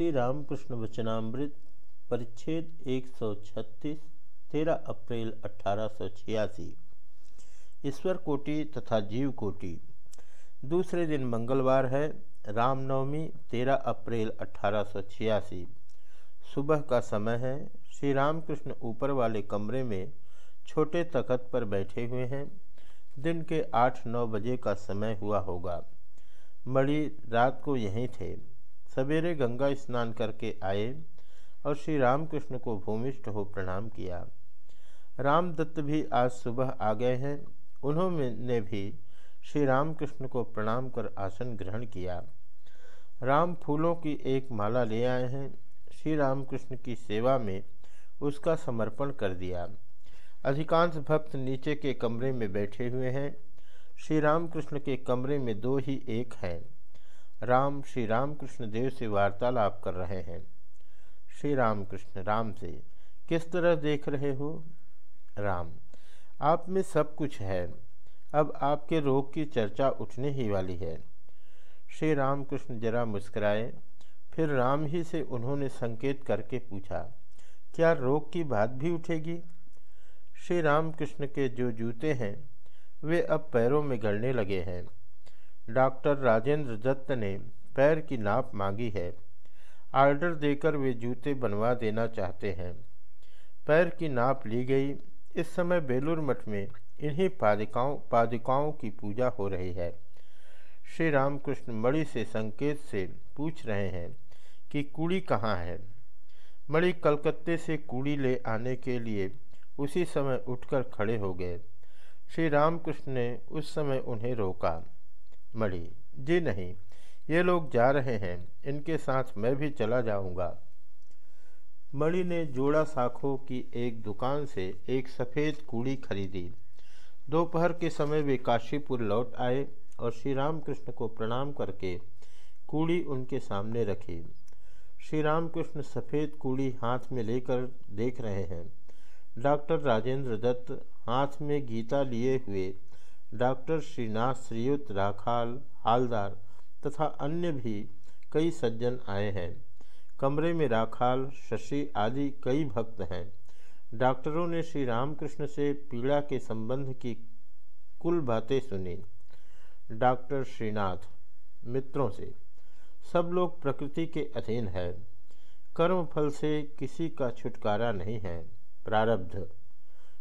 श्री रामकृष्ण वचनामृत, परिच्छेद 136 तेरह अप्रैल अठारह सौ छियासी। ईश्वर कोटि तथा जीव कोटि। दूसरे दिन मंगलवार है, रामनवमी, तेरह अप्रैल अठारह सौ छियासी। सुबह का समय है श्री रामकृष्ण ऊपर वाले कमरे में छोटे तखत पर बैठे हुए हैं। दिन के आठ नौ बजे का समय हुआ होगा। मणि रात को यहीं थे। सवेरे गंगा स्नान करके आए और श्री रामकृष्ण को भूमिष्ठ हो प्रणाम किया। रामदत्त भी आज सुबह आ गए हैं। उन्होंने भी श्री रामकृष्ण को प्रणाम कर आसन ग्रहण किया। राम फूलों की एक माला ले आए हैं। श्री रामकृष्ण की सेवा में उसका समर्पण कर दिया। अधिकांश भक्त नीचे के कमरे में बैठे हुए हैं। श्री रामकृष्ण के कमरे में दो ही एक हैं। राम, श्री राम कृष्ण देव से वार्तालाप कर रहे हैं। श्री राम कृष्ण राम से, किस तरह देख रहे हो? राम, आप में सब कुछ है। अब आपके रोग की चर्चा उठने ही वाली है। श्री राम कृष्ण जरा मुस्कराए। फिर राम ही से उन्होंने संकेत करके पूछा, क्या रोग की बात भी उठेगी? श्री राम कृष्ण के जो जूते हैं, वे अब पैरों में गलने लगे हैं। डॉक्टर राजेंद्र दत्त ने पैर की नाप मांगी है। आर्डर देकर वे जूते बनवा देना चाहते हैं। पैर की नाप ली गई। इस समय बेलूर मठ में इन्हीं पादिकाओं पादिकाओं की पूजा हो रही है। श्री रामकृष्ण मणि से संकेत से पूछ रहे हैं कि कूड़ी कहाँ है? मणि कलकत्ते से कूड़ी ले आने के लिए उसी समय उठकर खड़े हो गए। श्री रामकृष्ण ने उस समय उन्हें रोका। मणि जी नहीं, ये लोग जा रहे हैं, इनके साथ मैं भी चला जाऊँगा। मणि ने जोड़ा साखों की एक दुकान से एक सफ़ेद कूड़ी खरीदी। दोपहर के समय वे काशीपुर लौट आए और श्री रामकृष्ण को प्रणाम करके कूड़ी उनके सामने रखी। श्री रामकृष्ण सफ़ेद कूड़ी हाथ में लेकर देख रहे हैं। डॉक्टर राजेंद्र दत्त हाथ में गीता लिए हुए डॉक्टर श्रीनाथ श्रीयुत राखाल हालदार तथा अन्य भी कई सज्जन आए हैं। कमरे में राखाल, शशि आदि कई भक्त हैं। डॉक्टरों ने श्री रामकृष्ण से पीड़ा के संबंध की कुल बातें सुनी। डॉक्टर श्रीनाथ, मित्रों से। सब लोग प्रकृति के अधीन है। कर्म फल से किसी का छुटकारा नहीं है। प्रारब्ध।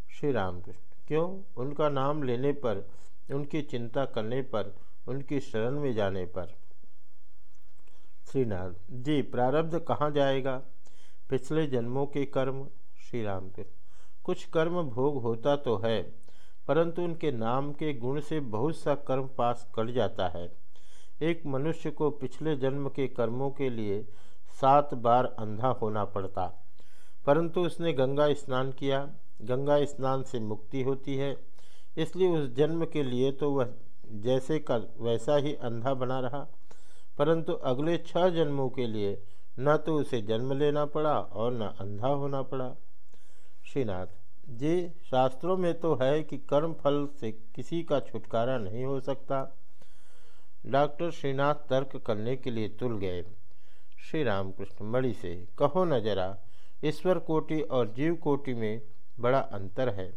श्री रामकृष्ण। क्यों? उनका नाम लेने पर, उनकी चिंता करने पर, उनकी शरण में जाने पर। श्रीनाथ, जी, प्रारब्ध कहाँ जाएगा? पिछले जन्मों के कर्म? श्री राम के कुछ कर्म भोग होता तो है, परंतु उनके नाम के गुण से बहुत सा कर्म पास कट जाता है। एक मनुष्य को पिछले जन्म के कर्मों के लिए सात बार अंधा होना पड़ता, परंतु उसने गंगा स्नान किया गंगा स्नान से मुक्ति होती है। इसलिए उस जन्म के लिए तो वह जैसे का वैसा ही अंधा बना रहा। परंतु अगले छह जन्मों के लिए न तो उसे जन्म लेना पड़ा और न अंधा होना पड़ा। श्रीनाथ, जी, शास्त्रों में तो है कि कर्म फल से किसी का छुटकारा नहीं हो सकता। डॉक्टर श्रीनाथ तर्क करने के लिए तुल गए। श्री रामकृष्ण मणि से, कहो न जरा, ईश्वर कोटि और जीव कोटि में बड़ा अंतर है।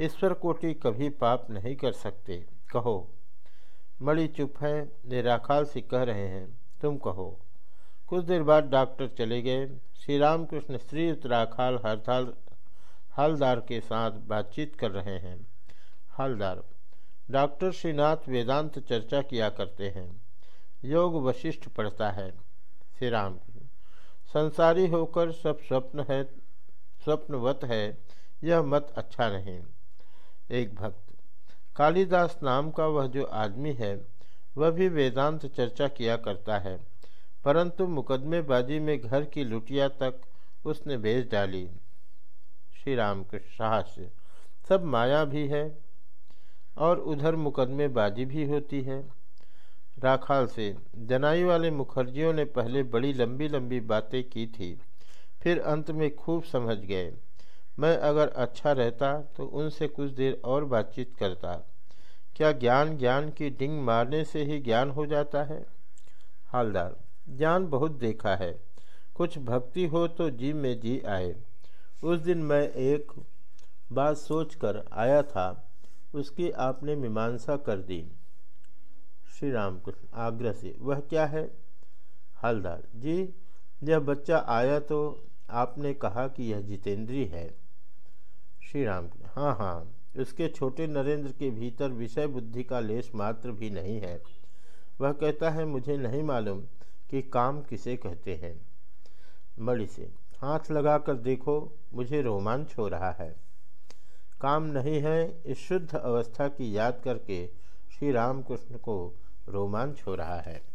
ईश्वर कोटि कभी पाप नहीं कर सकते। कहो, मणि चुप है, निराखाल से कह रहे हैं, तुम कहो। कुछ देर बाद डॉक्टर चले गए। श्री रामकृष्ण श्री उत्तराखाल हरताल, हालदार के साथ बातचीत कर रहे हैं। हालदार, डॉक्टर श्रीनाथ वेदांत चर्चा किया करते हैं। योग वशिष्ठ पढ़ता है। श्री राम संसारी होकर सब स्वप्न है, स्वप्नवत है। यह मत अच्छा नहीं। एक भक्त, कालिदास नाम का वह जो आदमी है, वह भी वेदांत चर्चा किया करता है, परंतु मुकदमेबाजी में घर की लुटिया तक उसने भेज डाली। श्री राम कृष्ण साहस्य, सब माया भी है और उधर मुकदमेबाजी भी होती है। राखाल से, जनाई वाले मुखर्जियों ने पहले बड़ी लंबी लंबी बातें की थी, फिर अंत में खूब समझ गए। मैं अगर अच्छा रहता तो उनसे कुछ देर और बातचीत करता। क्या ज्ञान ज्ञान की डिंग मारने से ही ज्ञान हो जाता है? हालदार, ज्ञान बहुत देखा है। कुछ भक्ति हो तो जी में जी आए। उस दिन मैं एक बात सोच कर आया था। उसकी आपने मीमांसा कर दी। श्री राम कृष्ण आग्रह से, वह क्या है? हलदार, जी, यह बच्चा आया तो आपने कहा कि यह जितेंद्री है। श्री राम हाँ हाँ उसके छोटे नरेंद्र के भीतर विषय बुद्धि का लेश मात्र भी नहीं है। वह कहता है, मुझे नहीं मालूम कि काम किसे कहते हैं। मणि से, हाथ लगाकर देखो, मुझे रोमांच हो रहा है। काम नहीं है, इस शुद्ध अवस्था की याद करके श्री रामकृष्ण को रोमांच हो रहा है।